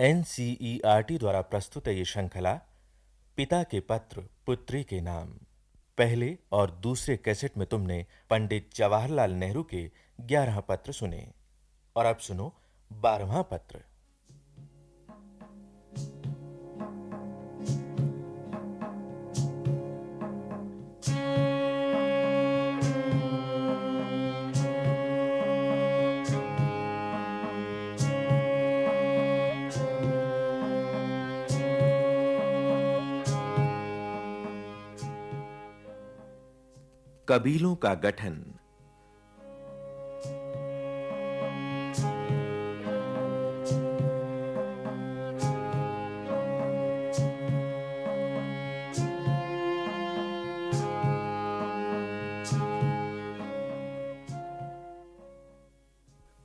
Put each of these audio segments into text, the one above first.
NCERT द्वारा प्रस्तुत है ये श्रृंखला पिता के पत्र, पुत्री के नाम, पहले और दूसरे कैसेट में तुमने पंडित जवाहरलाल नेहरू के 11 पत्र सुने। और अब सुनो 12वां पत्र। कबीलों का गठन।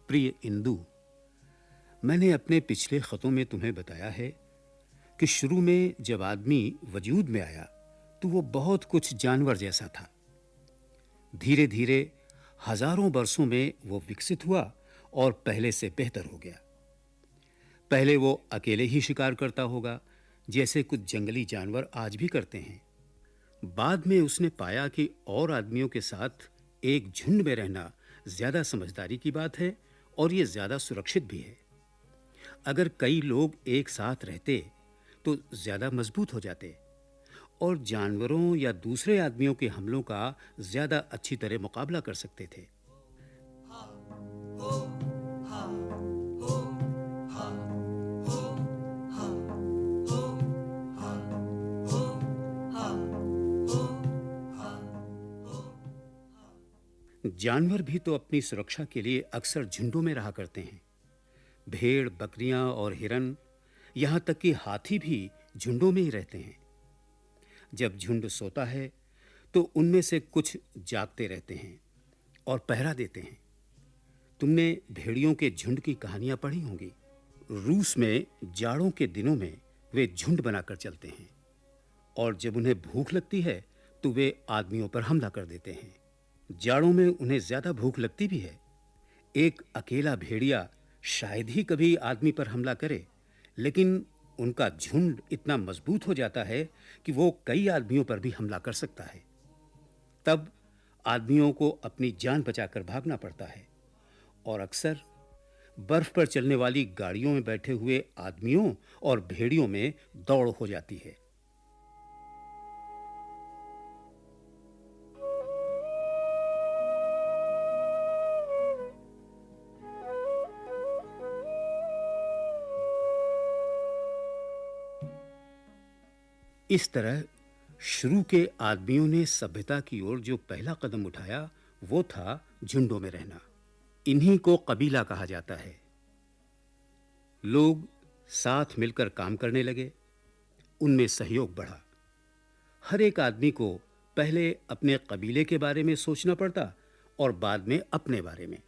प्रिय इंदु, मैंने अपने पिछले खतों में तुम्हें बताया है कि शुरू में जब आदमी वजूद में आया तो वो बहुत कुछ जानवर जैसा था। धीरे-धीरे हज़ारों वर्षों में वो विकसित हुआ और पहले से बेहतर हो गया। पहले वो अकेले ही शिकार करता होगा, जैसे कुछ जंगली जानवर आज भी करते हैं। बाद में उसने पाया कि और आदमियों के साथ एक झुंड में रहना ज़्यादा समझदारी की बात है और ये ज़्यादा सुरक्षित भी है। अगर कई लोग एक साथ रहते तो ज़्यादा मज़बूत हो जाते। और जानवरों या दूसरे आदमियों के हमलों का ज़्यादा अच्छी तरह मुकाबला कर सकते थे। जानवर भी तो अपनी सुरक्षा के लिए अक्सर झुंडों में रहा करते हैं। भेड़, बकरियाँ और हिरन, यहाँ तक कि हाथी भी झुंडों में ही रहते हैं। जब झुंड सोता है तो उनमें से कुछ जागते रहते हैं और पहरा देते हैं। तुमने भेड़ियों के झुंड की कहानियाँ पढ़ी होंगी। रूस में जाड़ों के दिनों में वे झुंड बनाकर चलते हैं और जब उन्हें भूख लगती है तो वे आदमियों पर हमला कर देते हैं। जाड़ों में उन्हें ज़्यादा भूख लगती भी है। एक अकेला भेड़िया शायद ही कभी आदमी पर हमला करे, लेकिन उनका झुंड इतना मज़बूत हो जाता है कि वो कई आदमियों पर भी हमला कर सकता है। तब आदमियों को अपनी जान बचाकर भागना पड़ता है और अक्सर बर्फ़ पर चलने वाली गाड़ियों में बैठे हुए आदमियों और भेड़ियों में दौड़ हो जाती है। इस तरह शुरू के आदमियों ने सभ्यता की ओर जो पहला कदम उठाया, वो था झुंडों में रहना। इन्हीं को कबीला कहा जाता है। लोग साथ मिलकर काम करने लगे। उनमें सहयोग बढ़ा। हर एक आदमी को पहले अपने कबीले के बारे में सोचना पड़ता और बाद में अपने बारे में।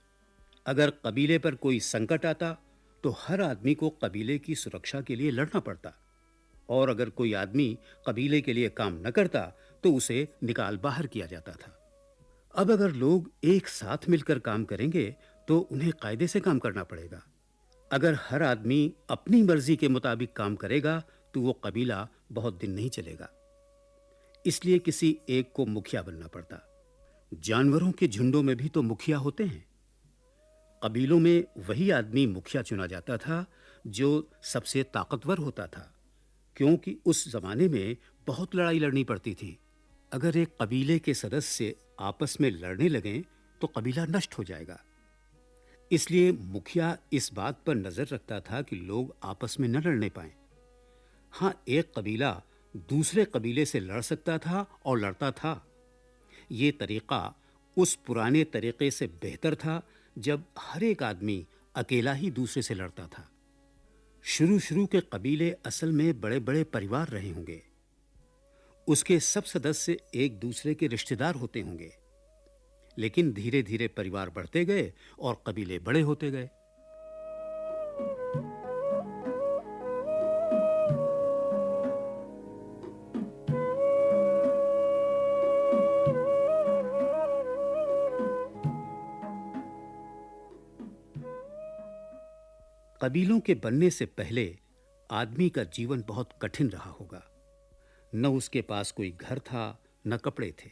अगर कबीले पर कोई संकट आता तो हर आदमी को कबीले की सुरक्षा के लिए लड़ना पड़ता। और अगर कोई आदमी कबीले के लिए काम न करता तो उसे निकाल बाहर किया जाता था। अब अगर लोग एक साथ मिलकर काम करेंगे तो उन्हें कायदे से काम करना पड़ेगा। अगर हर आदमी अपनी मर्ज़ी के मुताबिक काम करेगा तो वो कबीला बहुत दिन नहीं चलेगा। इसलिए किसी एक को मुखिया बनना पड़ता। जानवरों के झुंडों में भी तो मुखिया होते हैं। कबीलों में वही आदमी मुखिया चुना जाता था, जो सबसे ताकतवर होता था। क्योंकि उस जमाने में बहुत लड़ाई लड़नी पड़ती थी। अगर एक कबीले के सदस्य आपस में लड़ने लगें तो कबीला नष्ट हो जाएगा। इसलिए मुखिया इस बात पर नज़र रखता था कि लोग आपस में न लड़ने पाएँ। हाँ, एक कबीला दूसरे कबीले से लड़ सकता था और लड़ता था। यह तरीका उस पुराने तरीके से बेहतर था जब हर एक आदमी अकेला ही दूसरे से लड़ता था। शुरू-शुरू के कबीले असल में बड़े-बड़े परिवार रहे होंगे। उसके सब सदस्य एक दूसरे के रिश्तेदार होते होंगे। लेकिन धीरे-धीरे परिवार बढ़ते गए और कबीले बड़े होते गए। कबीलों के बनने से पहले आदमी का जीवन बहुत कठिन रहा होगा। न उसके पास कोई घर था, न कपड़े थे।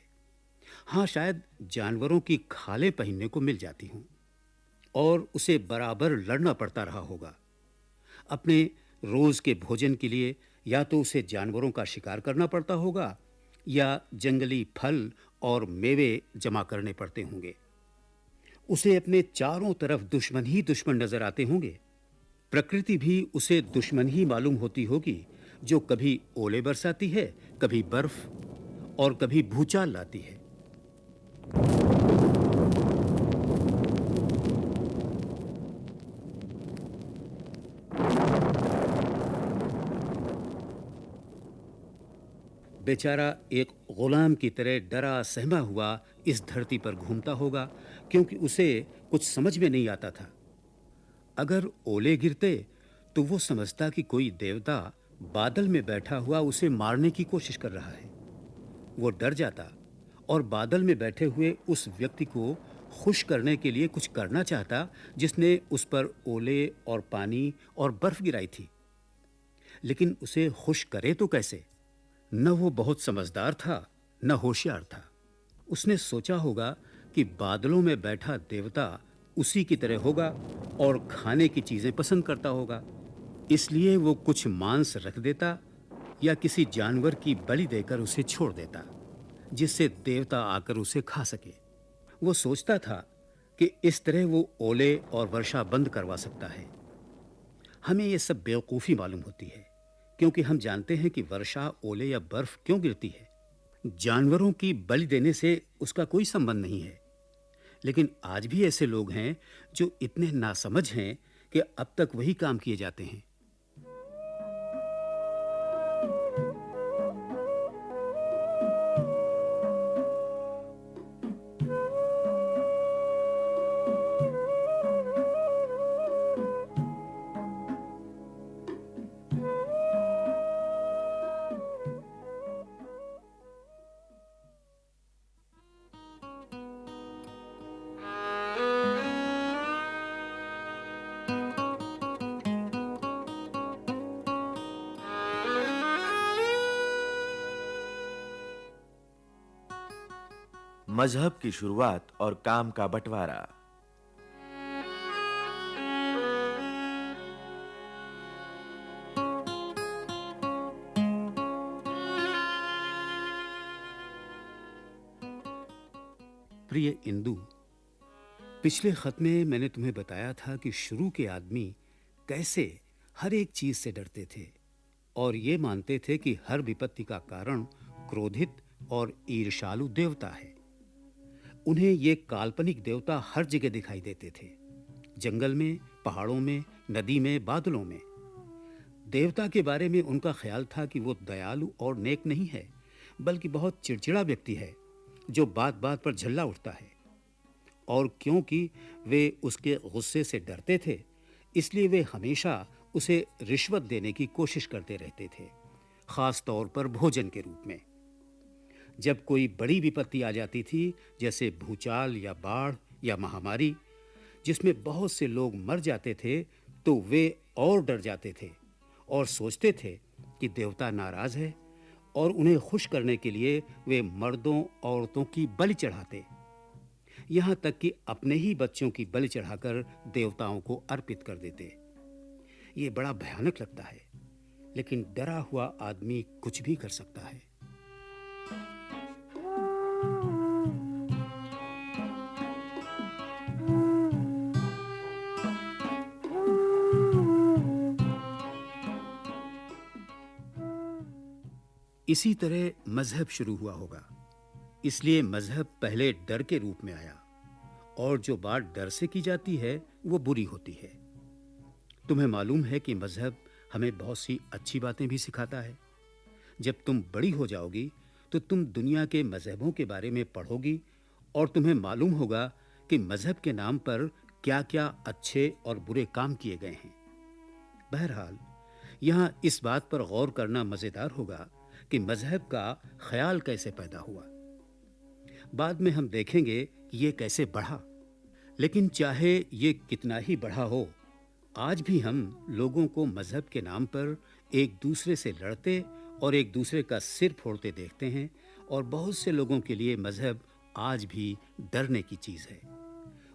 हाँ शायद जानवरों की खालें पहनने को मिल जाती हों, और उसे बराबर लड़ना पड़ता रहा होगा। अपने रोज के भोजन के लिए या तो उसे जानवरों का शिकार करना पड़ता होगा, या जंगली फल और मेवे जमा करने पड़ते होंगे। उसे अपने चारों तरफ़ दुश्मन ही दुश्मन नज़र आते होंगे। प्रकृति भी उसे दुश्मन ही मालूम होती होगी, जो कभी ओले बरसाती है, कभी बर्फ़, और कभी भूचाल लाती है। बेचारा एक गुलाम की तरह डरा सहमा हुआ इस धरती पर घूमता होगा, क्योंकि उसे कुछ समझ में नहीं आता था। अगर ओले गिरते तो वो समझता कि कोई देवता बादल में बैठा हुआ उसे मारने की कोशिश कर रहा है। वो डर जाता और बादल में बैठे हुए उस व्यक्ति को खुश करने के लिए कुछ करना चाहता, जिसने उस पर ओले और पानी और बर्फ़ गिराई थी। लेकिन उसे खुश करे तो कैसे? न वो बहुत समझदार था, न होशियार था। उसने सोचा होगा कि बादलों में बैठा देवता उसी की तरह होगा और खाने की चीज़ें पसंद करता होगा। इसलिए वो कुछ मांस रख देता या किसी जानवर की बलि देकर उसे छोड़ देता, जिससे देवता आकर उसे खा सके। वो सोचता था कि इस तरह वो ओले और वर्षा बंद करवा सकता है। हमें ये सब बेवकूफ़ी मालूम होती है, क्योंकि हम जानते हैं कि वर्षा, ओले या बर्फ़ क्यों गिरती है। जानवरों की बलि देने से उसका कोई संबंध नहीं है। लेकिन आज भी ऐसे लोग हैं जो इतने नासमझ हैं कि अब तक वही काम किए जाते हैं। मज़हब की शुरुआत और काम का बंटवारा। प्रिय इंदु, पिछले खत में मैंने तुम्हें बताया था कि शुरू के आदमी कैसे हर एक चीज़ से डरते थे और ये मानते थे कि हर विपत्ति का कारण क्रोधित और ईर्षालु देवता है। उन्हें ये काल्पनिक देवता हर जगह दिखाई देते थे। जंगल में, पहाड़ों में, नदी में, बादलों में। देवता के बारे में उनका ख्याल था कि वो दयालु और नेक नहीं है, बल्कि बहुत चिड़चिड़ा व्यक्ति है, जो बात बात पर झल्ला उठता है। और क्योंकि वे उसके गुस्से से डरते थे, इसलिए वे हमेशा उसे रिश्वत देने की कोशिश करते रहते थे खास तौर पर भोजन के रूप में। जब कोई बड़ी विपत्ति आ जाती थी, जैसे भूचाल या बाढ़ या महामारी, जिसमें बहुत से लोग मर जाते थे तो वे और डर जाते थे और सोचते थे कि देवता नाराज़ है और उन्हें खुश करने के लिए वे मर्दों, औरतों की बलि चढ़ाते। यहाँ तक कि अपने ही बच्चों की बलि चढ़ाकर देवताओं को अर्पित कर देते। ये बड़ा भयानक लगता है, लेकिन डरा हुआ आदमी कुछ भी कर सकता है। इसी तरह मज़हब शुरू हुआ होगा। इसलिए मज़हब पहले डर के रूप में आया, और जो बात डर से की जाती है, वो बुरी होती है। तुम्हें मालूम है कि मज़हब हमें बहुत सी अच्छी बातें भी सिखाता है। जब तुम बड़ी हो जाओगी तो तुम दुनिया के मजहबों के बारे में पढ़ोगी, और तुम्हें मालूम होगा कि मज़हब के नाम पर क्या-क्या अच्छे और बुरे काम किए गए हैं। बहरहाल, यहाँ इस बात पर गौर करना मज़ेदार होगा कि मज़हब का ख्याल कैसे पैदा हुआ। बाद में हम देखेंगे कि ये कैसे बढ़ा। लेकिन चाहे ये कितना ही बढ़ा हो, आज भी हम लोगों को मज़हब के नाम पर एक दूसरे से लड़ते और एक दूसरे का सिर फोड़ते देखते हैं और बहुत से लोगों के लिए मज़हब आज भी डरने की चीज़ है।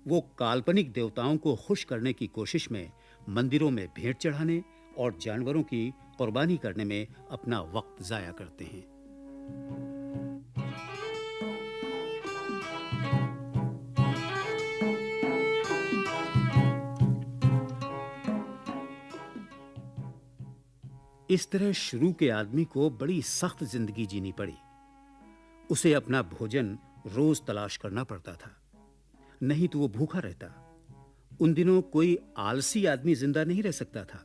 वो काल्पनिक देवताओं को खुश करने की कोशिश में मंदिरों में भेंट चढ़ाने और जानवरों की कुर्बानी करने में अपना वक्त जाया करते हैं। इस तरह शुरू के आदमी को बड़ी सख्त ज़िंदगी जीनी पड़ी। उसे अपना भोजन रोज तलाश करना पड़ता था। नहीं तो वो भूखा रहता। उन दिनों कोई आलसी आदमी ज़िंदा नहीं रह सकता था।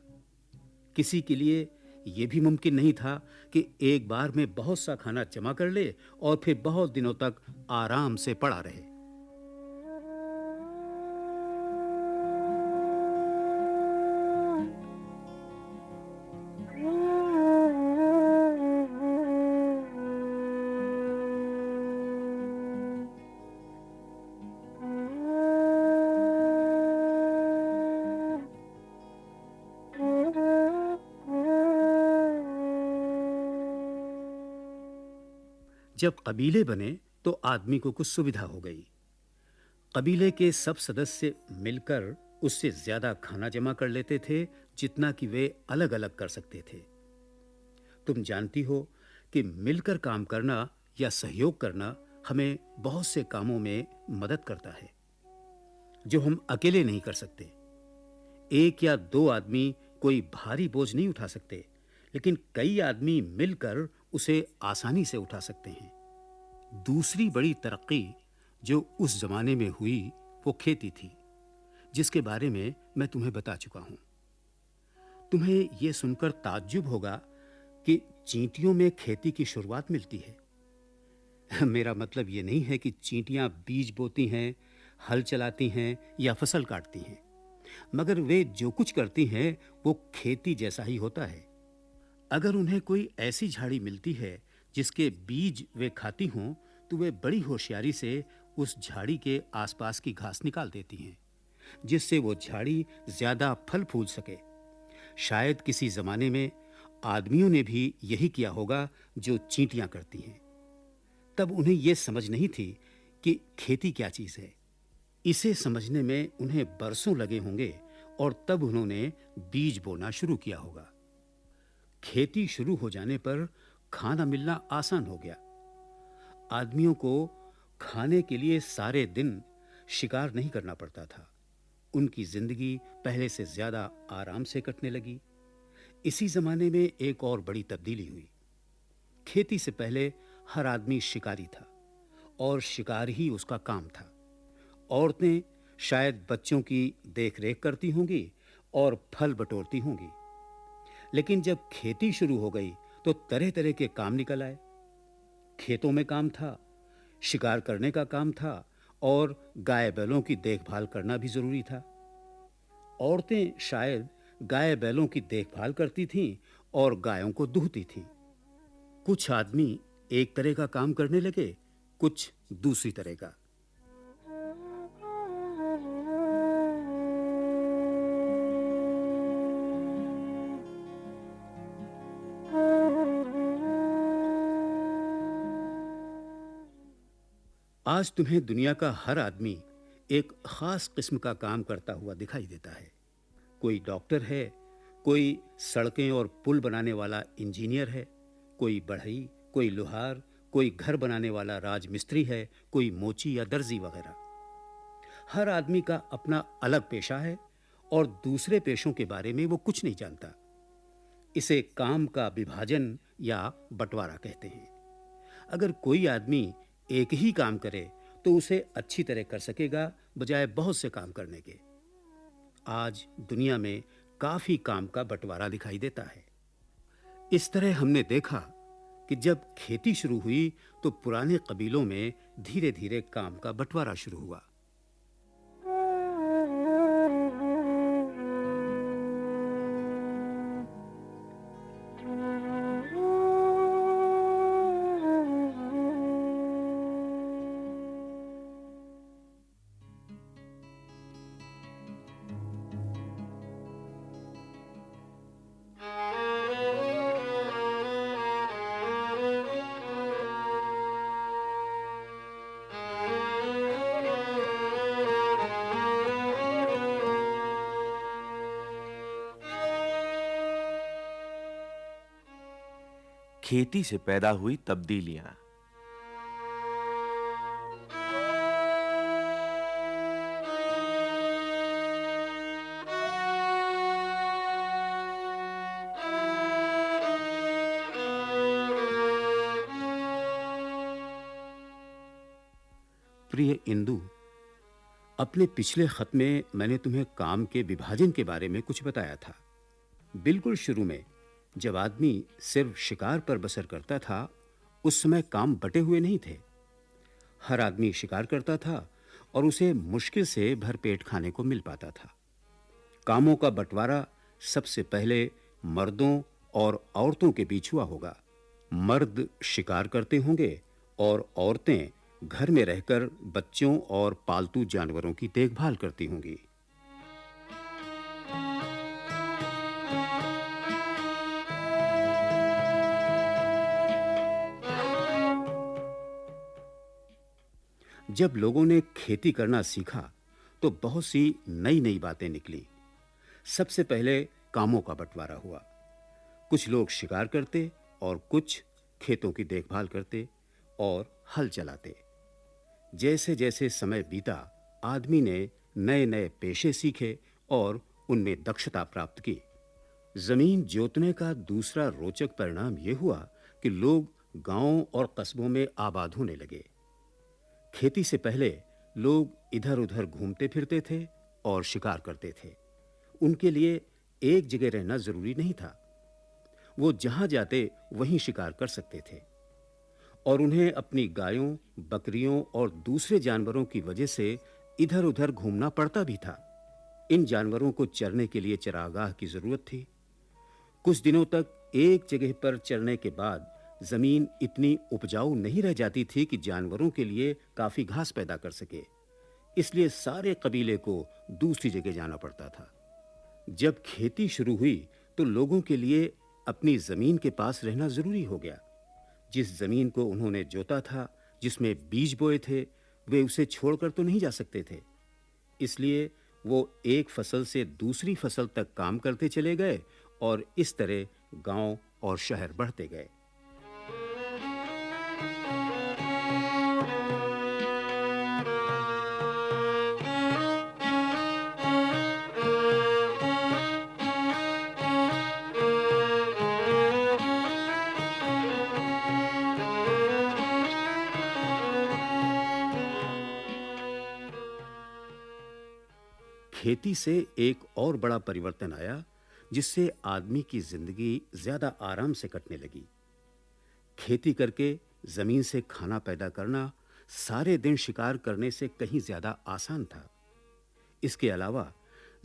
किसी के लिए यह भी मुमकिन नहीं था कि एक बार में बहुत सा खाना जमा कर ले और फिर बहुत दिनों तक आराम से पड़ा रहे। जब कबीले बने तो आदमी को कुछ सुविधा हो गई। कबीले के सब सदस्य मिलकर उससे ज़्यादा खाना जमा कर लेते थे, जितना कि वे अलग-अलग कर सकते थे। तुम जानती हो कि मिलकर काम करना या सहयोग करना हमें बहुत से कामों में मदद करता है, जो हम अकेले नहीं कर सकते। एक या दो आदमी कोई भारी बोझ नहीं उठा सकते, लेकिन कई आदमी मिलकर उसे आसानी से उठा सकते हैं। दूसरी बड़ी तरक्की जो उस जमाने में हुई, वो खेती थी, जिसके बारे में मैं तुम्हें बता चुका हूँ। तुम्हें यह सुनकर ताज्जुब होगा कि चींटियों में खेती की शुरुआत मिलती है। मेरा मतलब यह नहीं है कि चींटियाँ बीज बोती हैं, हल चलाती हैं या फ़सल काटती हैं, मगर वे जो कुछ करती हैं, वो खेती जैसा ही होता है। अगर उन्हें कोई ऐसी झाड़ी मिलती है जिसके बीज वे खाती हों तो वे बड़ी होशियारी से उस झाड़ी के आसपास की घास निकाल देती हैं, जिससे वो झाड़ी ज़्यादा फल फूल सके। शायद किसी जमाने में आदमियों ने भी यही किया होगा जो चींटियाँ करती हैं। तब उन्हें यह समझ नहीं थी कि खेती क्या चीज़ है। इसे समझने में उन्हें बरसों लगे होंगे और तब उन्होंने बीज बोना शुरू किया होगा। खेती शुरू हो जाने पर खाना मिलना आसान हो गया। आदमियों को खाने के लिए सारे दिन शिकार नहीं करना पड़ता था। उनकी ज़िंदगी पहले से ज़्यादा आराम से कटने लगी। इसी जमाने में एक और बड़ी तब्दीली हुई। खेती से पहले हर आदमी शिकारी था और शिकार ही उसका काम था। औरतें शायद बच्चों की देखरेख करती होंगी और फल बटोरती होंगी। लेकिन जब खेती शुरू हो गई तो तरह-तरह के काम निकल आए। खेतों में काम था, शिकार करने का काम था, और गाय बैलों की देखभाल करना भी ज़रूरी था। औरतें शायद गाय बैलों की देखभाल करती थीं और गायों को दूहती थीं। कुछ आदमी एक तरह का काम करने लगे, कुछ दूसरी तरह का। आज तुम्हें दुनिया का हर आदमी एक खास किस्म का काम करता हुआ दिखाई देता है। कोई डॉक्टर है, कोई सड़कें और पुल बनाने वाला इंजीनियर है, कोई बढ़ई, कोई लोहार, कोई घर बनाने वाला राजमिस्त्री है, कोई मोची या दर्जी वगैरह। हर आदमी का अपना अलग पेशा है और दूसरे पेशों के बारे में वो कुछ नहीं जानता। इसे काम का विभाजन या बंटवारा कहते हैं। अगर कोई आदमी एक ही काम करे तो उसे अच्छी तरह कर सकेगा, बजाय बहुत से काम करने के। आज दुनिया में काफ़ी काम का बंटवारा दिखाई देता है। इस तरह हमने देखा कि जब खेती शुरू हुई तो पुराने कबीलों में धीरे-धीरे काम का बंटवारा शुरू हुआ। खेती से पैदा हुई तब्दीलियाँ। प्रिय इंदु, अपने पिछले खत में मैंने तुम्हें काम के विभाजन के बारे में कुछ बताया था। बिल्कुल शुरू में जब आदमी सिर्फ़ शिकार पर बसर करता था, उस समय काम बटे हुए नहीं थे। हर आदमी शिकार करता था और उसे मुश्किल से भरपेट खाने को मिल पाता था। कामों का बंटवारा सबसे पहले मर्दों और औरतों के बीच हुआ होगा। मर्द शिकार करते होंगे और औरतें घर में रहकर बच्चों और पालतू जानवरों की देखभाल करती होंगी। जब लोगों ने खेती करना सीखा तो बहुत सी नई-नई बातें निकली। सबसे पहले कामों का बंटवारा हुआ। कुछ लोग शिकार करते और कुछ खेतों की देखभाल करते और हल चलाते। जैसे-जैसे समय बीता, आदमी ने नए-नए पेशे सीखे और उनमें दक्षता प्राप्त की। ज़मीन जोतने का दूसरा रोचक परिणाम यह हुआ कि लोग गाँवों और कस्बों में आबाद होने लगे। खेती से पहले लोग इधर-उधर घूमते फिरते थे और शिकार करते थे। उनके लिए एक जगह रहना ज़रूरी नहीं था। वो जहाँ जाते वहीं शिकार कर सकते थे। और उन्हें अपनी गायों, बकरियों और दूसरे जानवरों की वजह से इधर-उधर घूमना पड़ता भी था। इन जानवरों को चरने के लिए चरागाह की ज़रूरत थी। कुछ दिनों तक एक जगह पर चरने के बाद ज़मीन इतनी उपजाऊ नहीं रह जाती थी कि जानवरों के लिए काफ़ी घास पैदा कर सके। इसलिए सारे कबीले को दूसरी जगह जाना पड़ता था। जब खेती शुरू हुई तो लोगों के लिए अपनी ज़मीन के पास रहना ज़रूरी हो गया। जिस ज़मीन को उन्होंने जोता था, जिसमें बीज बोए थे, वे उसे छोड़कर तो नहीं जा सकते थे। इसलिए वो एक फ़सल से दूसरी फ़सल तक काम करते चले गए और इस तरह गाँव और शहर बढ़ते गए। खेती से एक और बड़ा परिवर्तन आया, जिससे आदमी की ज़िंदगी ज़्यादा आराम से कटने लगी। खेती करके ज़मीन से खाना पैदा करना सारे दिन शिकार करने से कहीं ज़्यादा आसान था। इसके अलावा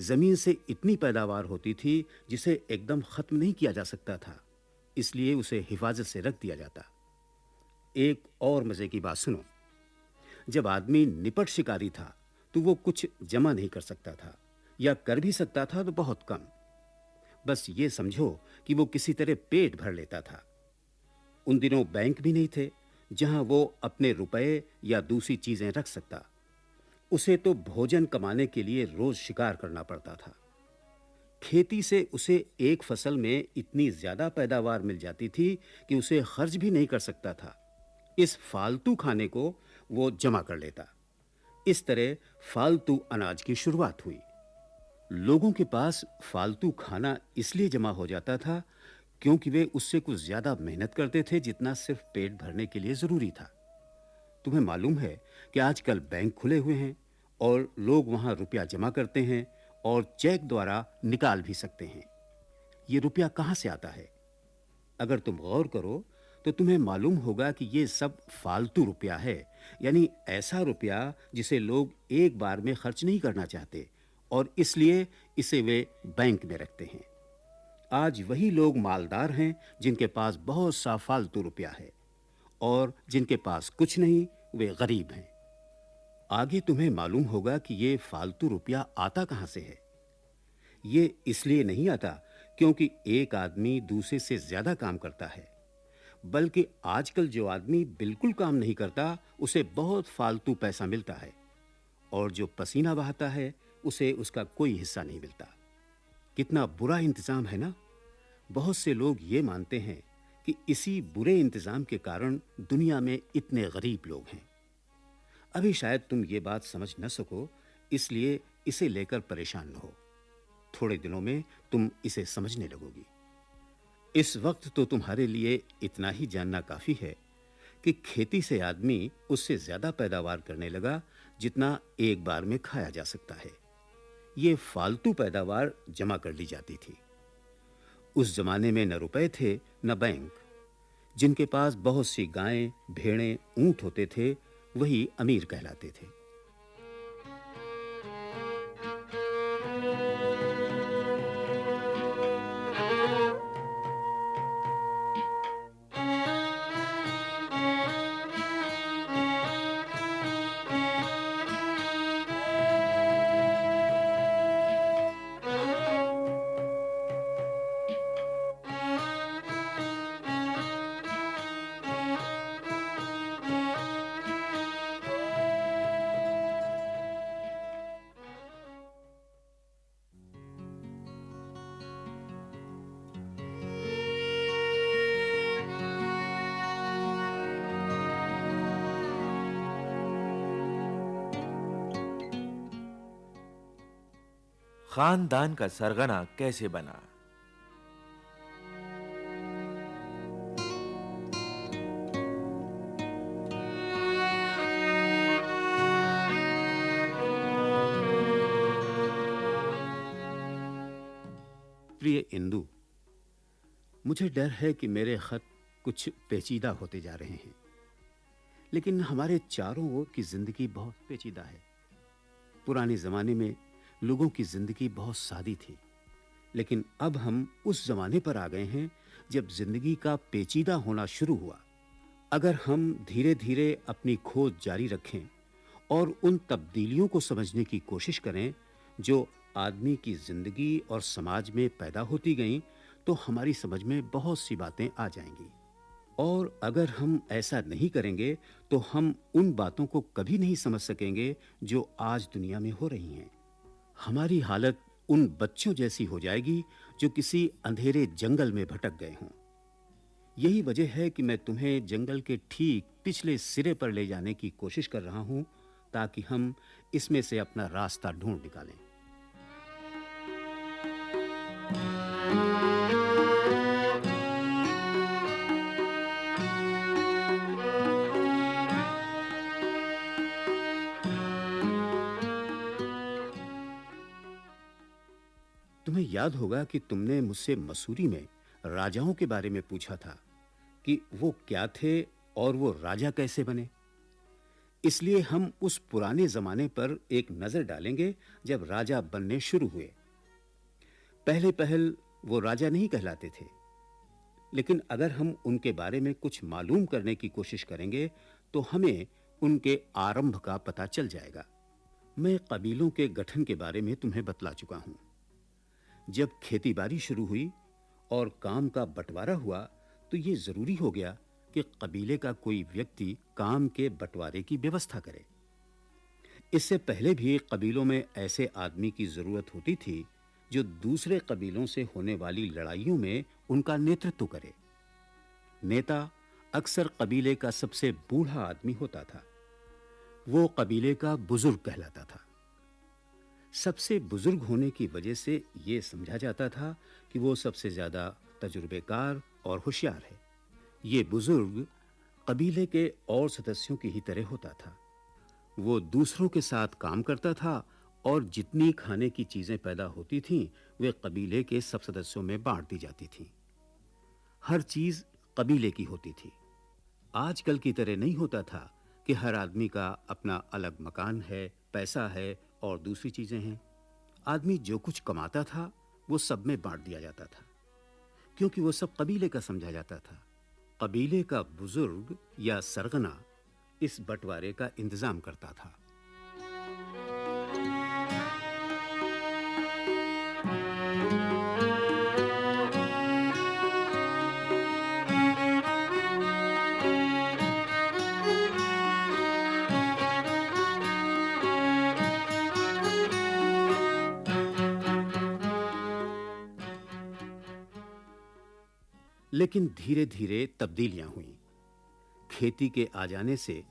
ज़मीन से इतनी पैदावार होती थी, जिसे एकदम खत्म नहीं किया जा सकता था, इसलिए उसे हिफाजत से रख दिया जाता। एक और मज़े की बात सुनो। जब आदमी निपट शिकारी था तो वो कुछ जमा नहीं कर सकता था, या कर भी सकता था तो बहुत कम। बस ये समझो कि वो किसी तरह पेट भर लेता था। उन दिनों बैंक भी नहीं थे, जहाँ वो अपने रुपए या दूसरी चीज़ें रख सकता। उसे तो भोजन कमाने के लिए रोज शिकार करना पड़ता था। खेती से उसे एक फ़सल में इतनी ज़्यादा पैदावार मिल जाती थी कि उसे खर्च भी नहीं कर सकता था। इस फालतू खाने को वो जमा कर लेता। इस तरह फालतू अनाज की शुरुआत हुई। लोगों के पास फालतू खाना इसलिए जमा हो जाता था क्योंकि वे उससे कुछ ज़्यादा मेहनत करते थे जितना सिर्फ़ पेट भरने के लिए ज़रूरी था। तुम्हें मालूम है कि आजकल बैंक खुले हुए हैं और लोग वहाँ रुपया जमा करते हैं और चेक द्वारा निकाल भी सकते हैं। ये रुपया कहाँ से आता है? अगर तुम गौर करो तो तुम्हें मालूम होगा कि ये सब फालतू रुपया है। यानी ऐसा रुपया जिसे लोग एक बार में खर्च नहीं करना चाहते और इसलिए इसे वे बैंक में रखते हैं। आज वही लोग मालदार हैं जिनके पास बहुत सा फालतू रुपया है और जिनके पास कुछ नहीं, वे गरीब हैं। आगे तुम्हें मालूम होगा कि ये फालतू रुपया आता कहाँ से है। ये इसलिए नहीं आता क्योंकि एक आदमी दूसरे से ज़्यादा काम करता है। बल्कि आजकल जो आदमी बिल्कुल काम नहीं करता, उसे बहुत फालतू पैसा मिलता है। और जो पसीना बहाता है, उसे उसका कोई हिस्सा नहीं मिलता। कितना बुरा इंतज़ाम है ना? बहुत से लोग ये मानते हैं कि इसी बुरे इंतज़ाम के कारण दुनिया में इतने गरीब लोग हैं। अभी शायद तुम ये बात समझ न सको, इसलिए इसे लेकर परेशान न हो। थोड़े दिनों में तुम इसे समझने लगोगी। इस वक्त तो तुम्हारे लिए इतना ही जानना काफ़ी है कि खेती से आदमी उससे ज़्यादा पैदावार करने लगा जितना एक बार में खाया जा सकता है। ये फालतू पैदावार जमा कर ली जाती थी। उस जमाने में न रुपए थे, न बैंक। जिनके पास बहुत सी गायें, भेड़ें, ऊँट होते थे, वही अमीर कहलाते थे। खानदान का सरगना कैसे बना? प्रिय इंदु, मुझे डर है कि मेरे खत कुछ पेचीदा होते जा रहे हैं। लेकिन हमारे चारों ओर की ज़िंदगी बहुत पेचीदा है। पुराने जमाने में लोगों की ज़िंदगी बहुत सादी थी। लेकिन अब हम उस जमाने पर आ गए हैं, जब ज़िंदगी का पेचीदा होना शुरू हुआ। अगर हम धीरे-धीरे अपनी खोज जारी रखें और उन तब्दीलियों को समझने की कोशिश करें, जो आदमी की ज़िंदगी और समाज में पैदा होती गईं तो हमारी समझ में बहुत सी बातें आ जाएँगी। और अगर हम ऐसा नहीं करेंगे तो हम उन बातों को कभी नहीं समझ सकेंगे, जो आज दुनिया में हो रही हैं। हमारी हालत उन बच्चों जैसी हो जाएगी जो किसी अंधेरे जंगल में भटक गए हों। यही वजह है कि मैं तुम्हें जंगल के ठीक पिछले सिरे पर ले जाने की कोशिश कर रहा हूँ, ताकि हम इसमें से अपना रास्ता ढूंढ निकालें। तुम्हें याद होगा कि तुमने मुझसे मसूरी में राजाओं के बारे में पूछा था कि वो क्या थे और वो राजा कैसे बने। इसलिए हम उस पुराने जमाने पर एक नज़र डालेंगे जब राजा बनने शुरू हुए। पहले पहल वो राजा नहीं कहलाते थे। लेकिन अगर हम उनके बारे में कुछ मालूम करने की कोशिश करेंगे तो हमें उनके आरंभ का पता चल जाएगा। मैं कबीलों के गठन के बारे में तुम्हें बतला चुका हूँ। जब खेतीबाड़ी शुरू हुई और काम का बंटवारा हुआ तो ये ज़रूरी हो गया कि कबीले का कोई व्यक्ति काम के बंटवारे की व्यवस्था करे। इससे पहले भी कबीलों में ऐसे आदमी की ज़रूरत होती थी, जो दूसरे कबीलों से होने वाली लड़ाइयों में उनका नेतृत्व करे। नेता अक्सर कबीले का सबसे बूढ़ा आदमी होता था। वो कबीले का बुज़ुर्ग कहलाता था। सबसे बुज़ुर्ग होने की वजह से यह समझा जाता था कि वो सबसे ज़्यादा तजुर्बेकार और होशियार है। ये बुज़ुर्ग कबीले के और सदस्यों की ही तरह होता था। वो दूसरों के साथ काम करता था और जितनी खाने की चीज़ें पैदा होती थीं, वे कबीले के सब सदस्यों में बांट दी जाती थीं। हर चीज़ कबीले की होती थी। आजकल की तरह नहीं होता था कि हर आदमी का अपना अलग मकान है, पैसा है और दूसरी चीज़ें हैं। आदमी जो कुछ कमाता था, वो सब में बांट दिया जाता था। क्योंकि वो सब कबीले का समझा जाता था। कबीले का बुज़ुर्ग या सरगना इस बंटवारे का इंतज़ाम करता था। लेकिन धीरे-धीरे तब्दीलियाँ हुई। खेती के आ जाने से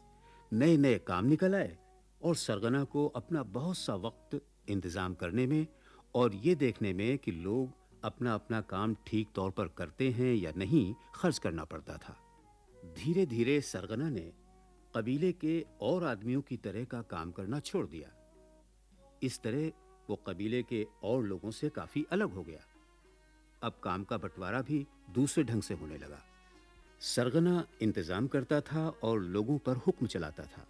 नए-नए काम निकल आए और सरगना को अपना बहुत सा वक्त इंतज़ाम करने में और ये देखने में कि लोग अपना-अपना काम ठीक तौर पर करते हैं या नहीं खर्च करना पड़ता था। धीरे-धीरे सरगना ने कबीले के और आदमियों की तरह का काम करना छोड़ दिया। इस तरह वो कबीले के और लोगों से काफ़ी अलग हो गया। अब काम का बंटवारा भी दूसरे ढंग से होने लगा। सरगना इंतज़ाम करता था और लोगों पर हुक्म चलाता था।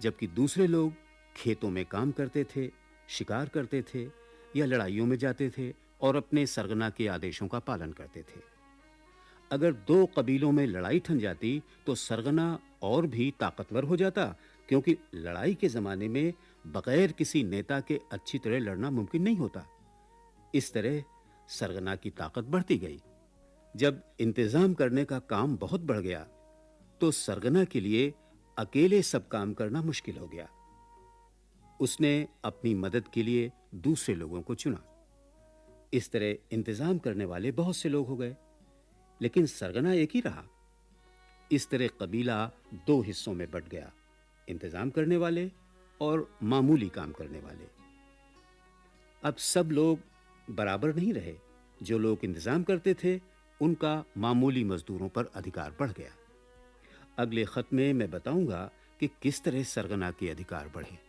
जबकि दूसरे लोग खेतों में काम करते थे, शिकार करते थे या लड़ाइयों में जाते थे और अपने सरगना के आदेशों का पालन करते थे। अगर दो कबीलों में लड़ाई ठन जाती तो सरगना और भी ताकतवर हो जाता, क्योंकि लड़ाई के जमाने में बगैर किसी नेता के अच्छी तरह लड़ना मुमकिन नहीं होता। इस तरह सरगना की ताकत बढ़ती गई। जब इंतज़ाम करने का काम बहुत बढ़ गया तो सरगना के लिए अकेले सब काम करना मुश्किल हो गया। उसने अपनी मदद के लिए दूसरे लोगों को चुना। इस तरह इंतज़ाम करने वाले बहुत से लोग हो गए, लेकिन सरगना एक ही रहा। इस तरह कबीला दो हिस्सों में बट गया, इंतज़ाम करने वाले और मामूली काम करने वाले। अब सब लोग बराबर नहीं रहे। जो लोग इंतज़ाम करते थे, उनका मामूली मजदूरों पर अधिकार बढ़ गया। अगले खत में मैं बताऊँगा कि किस तरह सरगना के अधिकार बढ़े।